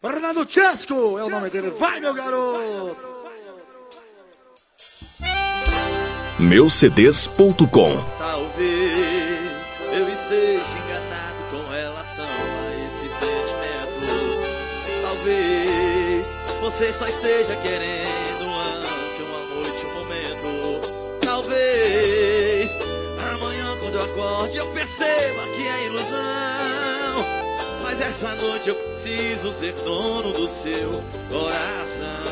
Renato Chesco é o nome dele. Vai, meu garoto! Meucds.com Talvez eu esteja enganado com relação a esse sentimento. Talvez você só esteja querendo um ânsia, uma noite, um momento. Talvez amanhã, quando eu acorde, eu perceba que é ilusão. Mas essa noite eu preciso ser dono do seu coração.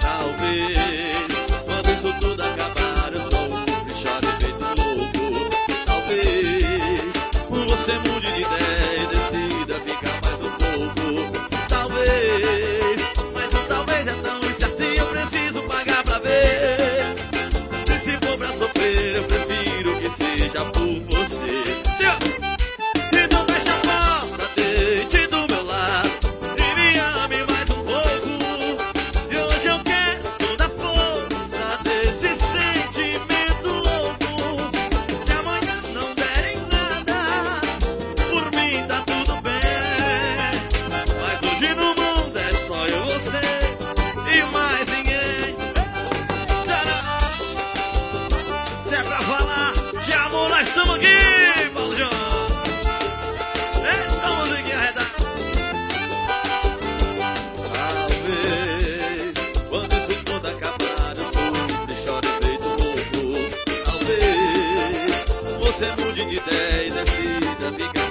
Talvez. lei decida ficar.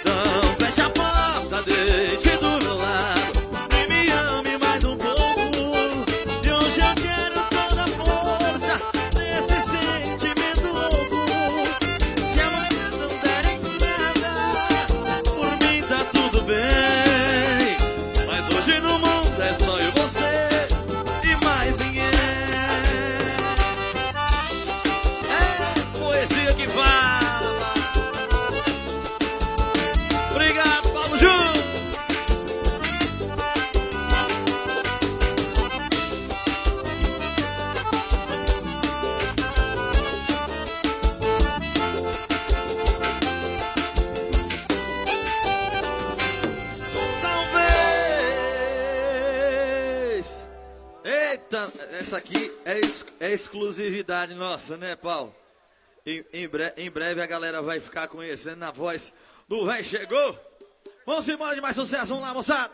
Então fecha a porta, deite do meu lado. Eita, essa aqui é, ex é exclusividade nossa, né, Paulo? Em, em, bre em, breve a galera vai ficar conhecendo na voz do Véi Chegou. Vamos embora de mais sucesso, vamos lá, moçada.